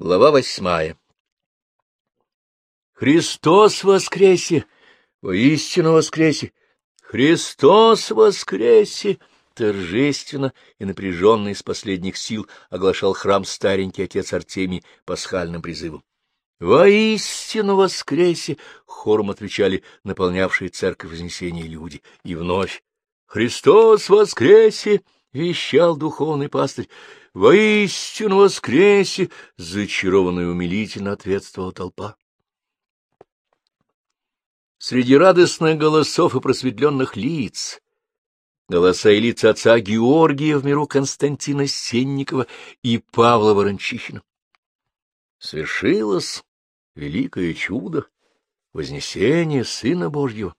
Глава восьмая Христос воскресе! Воистину воскресе! Христос воскресе! Торжественно и напряженно из последних сил оглашал храм старенький отец Артемий пасхальным призывом. «Воистину воскресе!» — хором отвечали наполнявшие церковь Вознесения люди. И вновь «Христос воскресе!» — вещал духовный пастырь. «Воистину воскресе!» — зачарованно и умилительно ответствовала толпа. Среди радостных голосов и просветленных лиц, голоса и лица отца Георгия в миру Константина Сенникова и Павла Ворончихина. Свершилось великое чудо — вознесение Сына Божьего.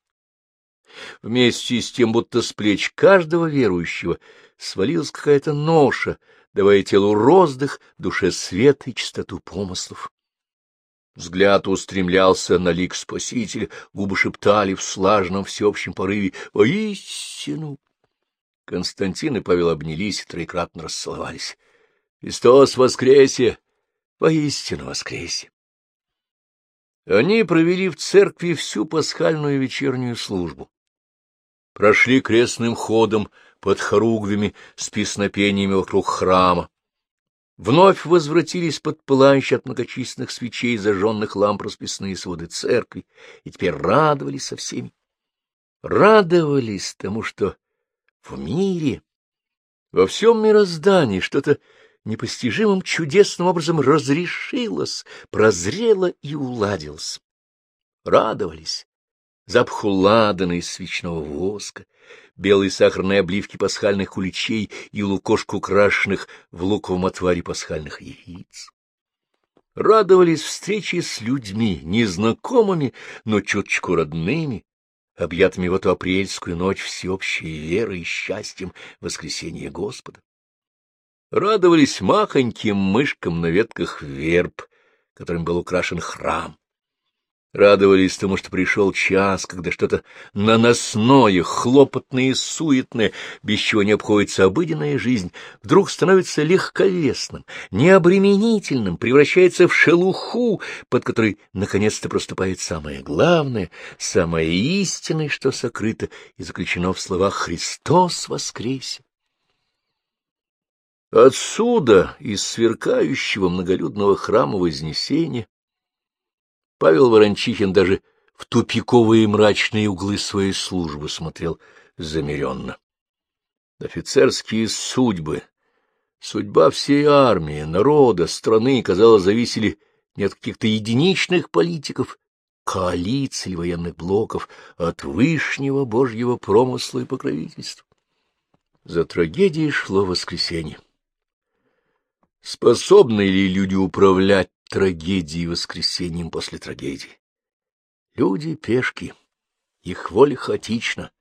Вместе с тем, будто с плеч каждого верующего свалилась какая-то ноша, давая телу роздых, душе свет и чистоту помыслов. Взгляд устремлялся на лик Спасителя, губы шептали в слаженном всеобщем порыве «Воистину!». Константин и Павел обнялись и троекратно расцеловались. «Христос воскресе! Воистину воскресе!» Они провели в церкви всю пасхальную вечернюю службу. Прошли крестным ходом под хоругвями с песнопениями вокруг храма. Вновь возвратились под пылающие от многочисленных свечей зажженных ламп расписные своды церкви и теперь радовались со всеми. Радовались тому, что в мире, во всем мироздании что-то непостижимым чудесным образом разрешилось, прозрело и уладилось. Радовались запаху ладана из свечного воска, белой сахарной обливки пасхальных куличей и лукошку украшенных в луковом отваре пасхальных яиц. Радовались встрече с людьми, незнакомыми, но чуточку родными, объятыми в эту апрельскую ночь всеобщей верой и счастьем воскресения Господа. Радовались махоньким мышкам на ветках верб, которым был украшен храм. Радовались тому, что пришел час, когда что-то наносное, хлопотное и суетное, без чего не обходится обыденная жизнь, вдруг становится легковесным, необременительным, превращается в шелуху, под которой наконец-то проступает самое главное, самое истинное, что сокрыто и заключено в словах «Христос воскресе». Отсюда, из сверкающего многолюдного храма Вознесения, Павел Ворончихин даже в тупиковые мрачные углы своей службы смотрел замеренно. Офицерские судьбы, судьба всей армии, народа, страны, казалось, зависели не от каких-то единичных политиков, коалиций военных блоков, а от вышнего божьего промысла и покровительства. За трагедией шло воскресенье. Способны ли люди управлять трагедии воскресеньем после трагедии. Люди — пешки, их воля хаотична,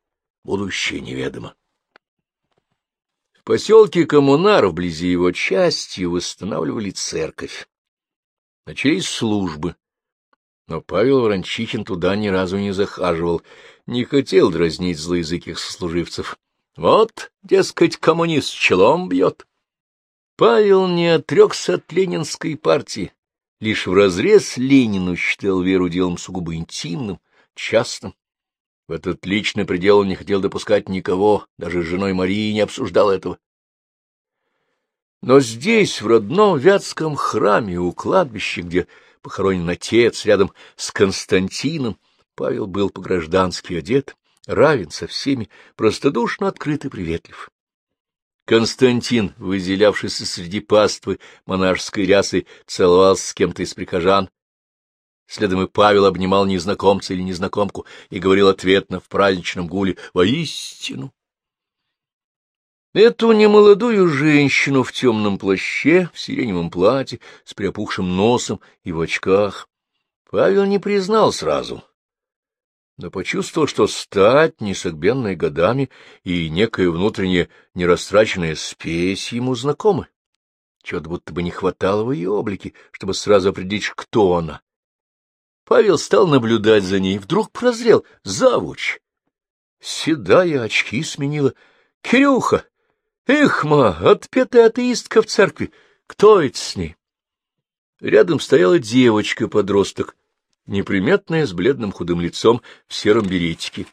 будущее неведомо. В поселке Коммунар, вблизи его части, восстанавливали церковь. Начались службы, но Павел Ворончихин туда ни разу не захаживал, не хотел дразнить злоязыких сослуживцев. Вот, дескать, коммунист челом бьет. Павел не отрекся от ленинской партии, лишь вразрез Ленину считал веру делом сугубо интимным, частным. В этот личный предел он не хотел допускать никого, даже с женой Марии не обсуждал этого. Но здесь, в родном Вятском храме, у кладбища, где похоронен отец, рядом с Константином, Павел был по-граждански одет, равен со всеми, простодушно открыт и приветлив. Константин, выделявшийся среди паствы монашеской рясы, целовался с кем-то из прихожан. Следом и Павел обнимал незнакомца или незнакомку и говорил ответно в праздничном гуле «Воистину». Эту немолодую женщину в темном плаще, в сиреневом платье, с приопухшим носом и в очках Павел не признал сразу, но почувствовал, что стать, несогбенной годами, и некая внутренняя нерастраченная спесь ему знакомы. Чего-то будто бы не хватало в ее облике, чтобы сразу определить, кто она. Павел стал наблюдать за ней, вдруг прозрел. Завуч! Седая очки сменила. Кирюха! Эх, ма, отпетая атеистка в церкви! Кто это с ней? Рядом стояла девочка-подросток, неприметная, с бледным худым лицом, в сером беретике.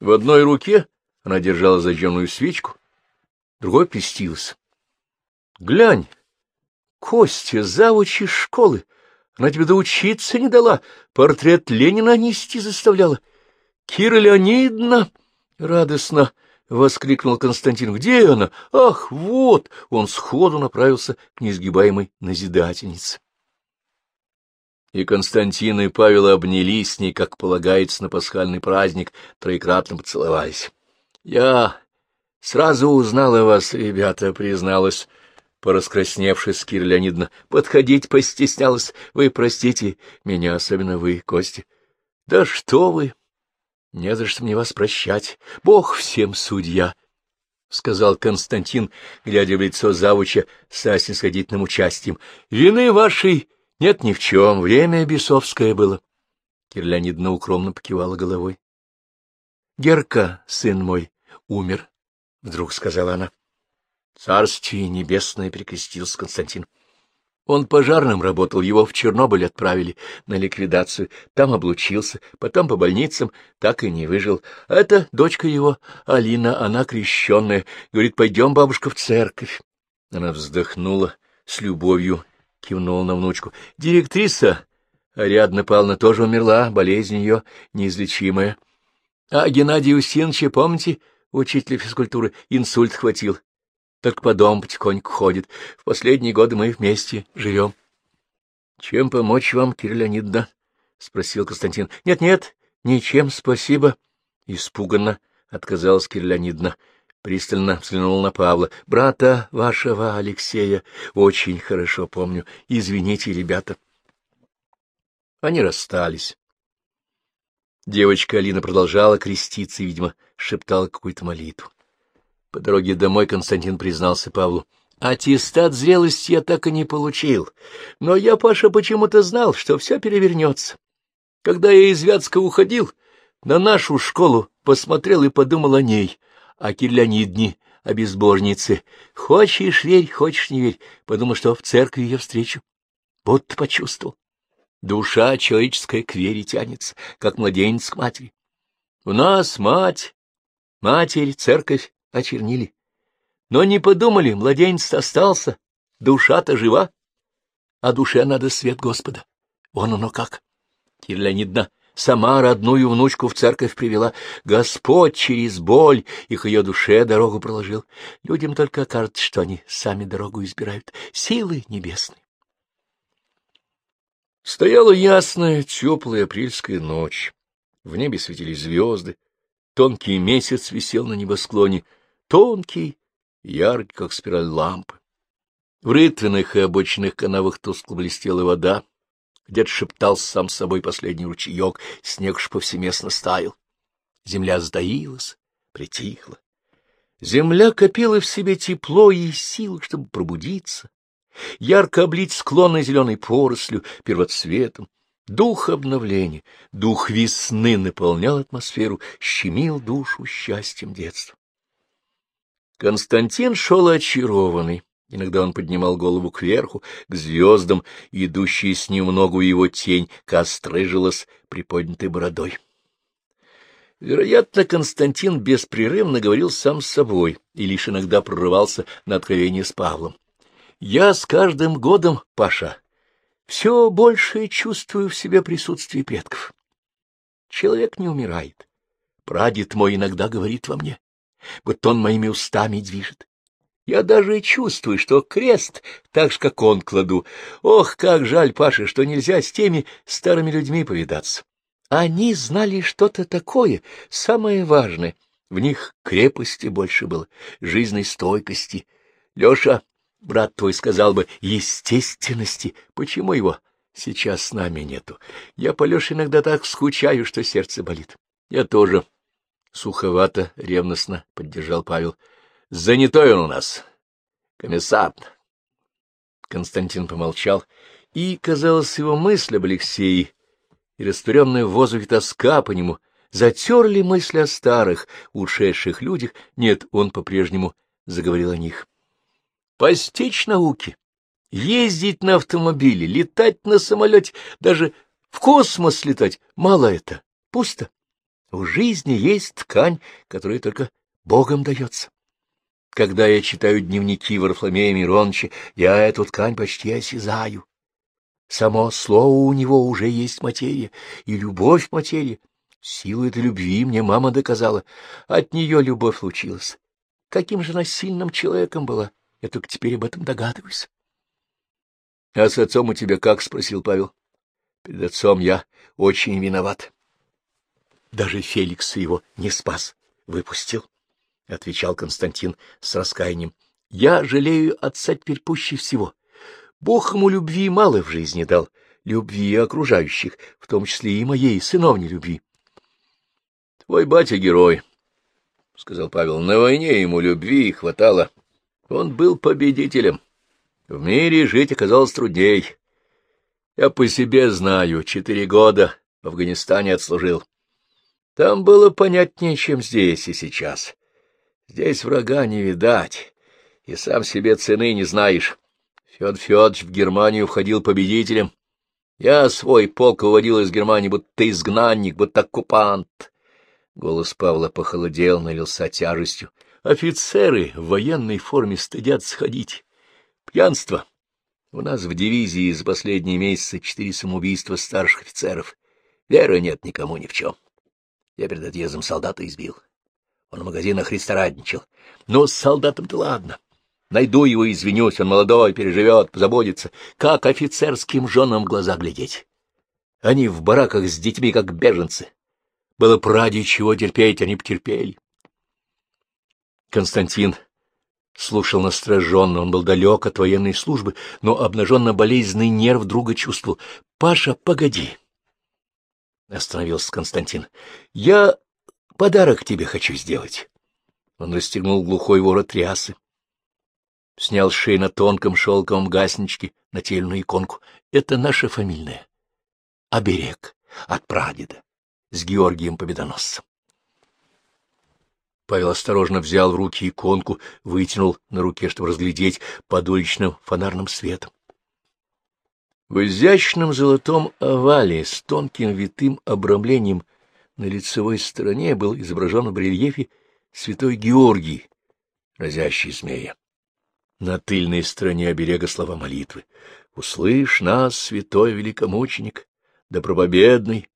В одной руке она держала зажженную свечку, другой пестилась. — Глянь, Костя, завуч из школы, она тебе доучиться не дала, портрет Ленина нести заставляла. Кира Леонидовна! Радостно! — воскликнул Константин. — Где она? Ах, вот! Он сходу направился к неизгибаемой назидательнице. И Константин и Павел обнялись с ней, как полагается на пасхальный праздник, троекратно поцеловались. — Я сразу узнала вас, ребята, призналась, пораскрасневшись Кира Леонидовна. — Подходить постеснялась. Вы простите меня, особенно вы, Костя. — Да что вы! — не за что мне вас прощать. Бог всем судья, — сказал Константин, глядя в лицо завуча с снисходительным участием. — Вины вашей нет ни в чем, время бесовское было. Кирлянидна укромно покивала головой. — Герка, сын мой, умер, — вдруг сказала она. — Царствие небесное, — перекрестился Константин. Он пожарным работал, его в Чернобыль отправили на ликвидацию, там облучился, потом по больницам, так и не выжил. Это дочка его, Алина, она крещенная, говорит, пойдем, бабушка, в церковь. Она вздохнула с любовью, кивнула на внучку. Директриса Ариадна Павловна тоже умерла, болезнь ее неизлечимая. А Геннадия Устиновича, помните, учителя физкультуры, инсульт хватил только по дому потихоньку ходит. В последние годы мы вместе живем. — Чем помочь вам, Кирилл Леонидовна? — спросил Константин. Нет, — Нет-нет, ничем, спасибо. Испуганно отказалась Кирилл Леонидовна. Пристально взглянул на Павла. — Брата вашего Алексея очень хорошо помню. Извините, ребята. Они расстались. Девочка Алина продолжала креститься и, видимо, шептала какую-то молитву. По дороге домой Константин признался Павлу. Аттестат зрелости я так и не получил, но я, Паша, почему-то знал, что все перевернется. Когда я из Вятска уходил, на нашу школу посмотрел и подумал о ней, о Кирлянидне, о безбожнице. Хочешь — верь, хочешь — не верь. Подумал, что в церкви ее встречу. Вот почувствовал. Душа человеческая к вере тянется, как младенец к матери. У нас мать, матерь, церковь очернили. Но не подумали, младенец остался, душа-то жива, а душе надо свет Господа. Вон оно как. Кирилл Леонидовна сама родную внучку в церковь привела. Господь через боль их ее душе дорогу проложил. Людям только кажется, что они сами дорогу избирают. Силы небесные. Стояла ясная, теплая апрельская ночь. В небе светили звезды. Тонкий месяц висел на небосклоне — тонкий, яркий, как спираль лампы. В рытвенных и обочинных канавах тускло блестела вода, где-то шептал сам собой последний ручеек, снег ж повсеместно стаял. Земля сдаилась, притихла. Земля копила в себе тепло и силу, чтобы пробудиться, ярко облить склоны зеленой порослью, первоцветом. Дух обновления, дух весны наполнял атмосферу, щемил душу счастьем детства. Константин шел очарованный. Иногда он поднимал голову кверху, к звездам, идущие с ним ногу его тень кострыжилась приподнятой бородой. Вероятно, Константин беспрерывно говорил сам с собой и лишь иногда прорывался на откровение с Павлом. «Я с каждым годом, Паша, все больше чувствую в себе присутствие предков. Человек не умирает. Прадед мой иногда говорит во мне будто он моими устами движет. Я даже чувствую, что крест так же, как он кладу. Ох, как жаль, Паша, что нельзя с теми старыми людьми повидаться. Они знали что-то такое, самое важное. В них крепости больше было, жизненной стойкости. Леша, брат твой, сказал бы, естественности. Почему его сейчас с нами нету? Я по Леше иногда так скучаю, что сердце болит. Я тоже Суховато, ревностно поддержал Павел. — Занятой он у нас. Комиссар. Константин помолчал, и, казалось, его мысль об Алексее и растворенная в воздухе тоска по нему затерли мысли о старых, ушедших людях. Нет, он по-прежнему заговорил о них. — Постичь науки, Ездить на автомобиле, летать на самолете, даже в космос летать — мало это, пусто. В жизни есть ткань, которая только Богом дается. Когда я читаю дневники Варфломея Мироновича, я эту ткань почти осязаю. Само слово у него уже есть материя, и любовь материя. Силу этой любви мне мама доказала. От нее любовь случилась. Каким же она сильным человеком была, я только теперь об этом догадываюсь. — А с отцом у тебя как? — спросил Павел. — Перед отцом я очень виноват. Даже Феликс его не спас, выпустил, — отвечал Константин с раскаянием. — Я жалею отца теперь пуще всего. Бог ему любви мало в жизни дал, любви окружающих, в том числе и моей сыновней любви. — Твой батя герой, — сказал Павел. — На войне ему любви хватало. Он был победителем. В мире жить оказалось трудней. Я по себе знаю, четыре года в Афганистане отслужил. Там было понятнее, чем здесь и сейчас. Здесь врага не видать, и сам себе цены не знаешь. Федор Федорович в Германию входил победителем. Я свой полк выводил из Германии, будто изгнанник, будто оккупант. Голос Павла похолодел, налился тяжестью. Офицеры в военной форме стыдят сходить. Пьянство. У нас в дивизии за последние месяцы четыре самоубийства старших офицеров. Веры нет никому ни в чем. Я перед отъездом солдата избил. Он в магазинах ресторанничал. Но с солдатом-то ладно. Найду его, извинюсь, он молодой, переживет, позаботится. Как офицерским женам в глаза глядеть? Они в бараках с детьми, как беженцы. Было пради чего терпеть, они потерпели. Константин слушал настороженно, он был далек от военной службы, но обнаженно-болезненный нерв друга чувствовал. — Паша, погоди! — остановился Константин. — Я подарок тебе хочу сделать. Он расстегнул глухой ворот рясы, снял с шеи на тонком шелковом гасничке нательную иконку. Это наша фамильная. Оберег от прадеда с Георгием Победоносцем. Павел осторожно взял в руки иконку, вытянул на руке, чтобы разглядеть под уличным фонарным светом. В изящном золотом овале с тонким витым обрамлением на лицевой стороне был изображен в барельефе святой Георгий, разящий змея. На тыльной стороне оберега слова молитвы. «Услышь нас, святой великомученик, добропобедный,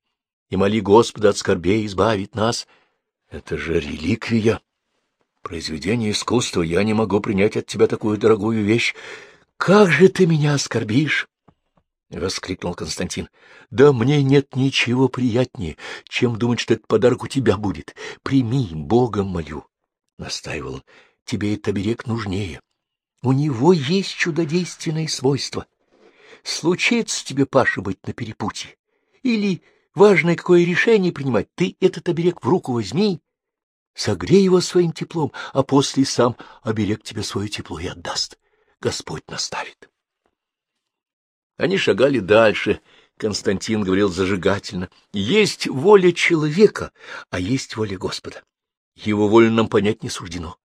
и моли Господа от скорбей избавить нас». Это же реликвия. Произведение искусства. Я не могу принять от тебя такую дорогую вещь. Как же ты меня оскорбишь? — воскликнул Константин. — Да мне нет ничего приятнее, чем думать, что этот подарок у тебя будет. Прими, Богом молю, — настаивал он. — Тебе этот оберег нужнее. У него есть чудодейственные свойства. Случится тебе, Паша, быть на перепутье. Или важное какое решение принимать, ты этот оберег в руку возьми, согрей его своим теплом, а после сам оберег тебе свое тепло и отдаст. Господь наставит. Они шагали дальше. Константин говорил зажигательно. Есть воля человека, а есть воля Господа. Его волю нам понять не суждено.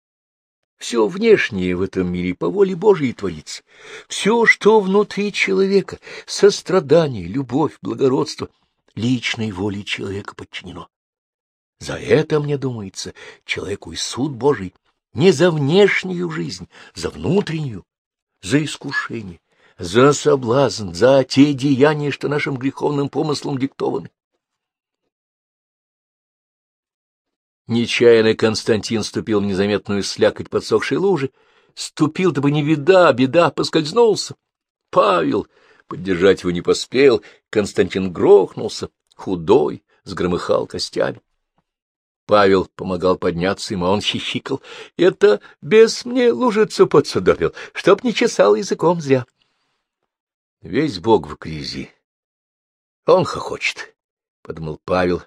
Все внешнее в этом мире по воле Божией творится. Все, что внутри человека, сострадание, любовь, благородство — личной воле человека подчинено. За это, мне думается, человеку и суд Божий не за внешнюю жизнь, за внутреннюю, за искушение, за соблазн, за те деяния, что нашим греховным помыслом диктованы. Нечаянно Константин ступил в незаметную слякоть подсохшей лужи, ступил-то бы не вида, беда, поскользнулся. Павел Поддержать его не поспел, Константин грохнулся, худой, сгромыхал костями. Павел помогал подняться ему, а он хихикал. — Это без мне лужицу подсудовил, чтоб не чесал языком зря. Весь бог в грязи. Он хохочет, — подумал Павел.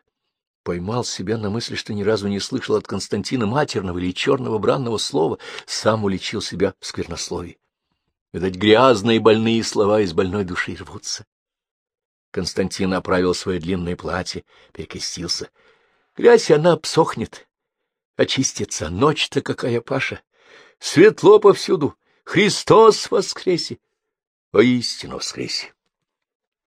Поймал себя на мысли, что ни разу не слышал от Константина матерного или черного бранного слова, сам уличил себя в сквернословии. Видать, грязные больные слова из больной души рвутся. Константин оправил свое длинное платье, перекрестился. Грязь она обсохнет, очистится. Ночь-то какая, Паша! Светло повсюду! Христос воскресе! Воистину воскресе.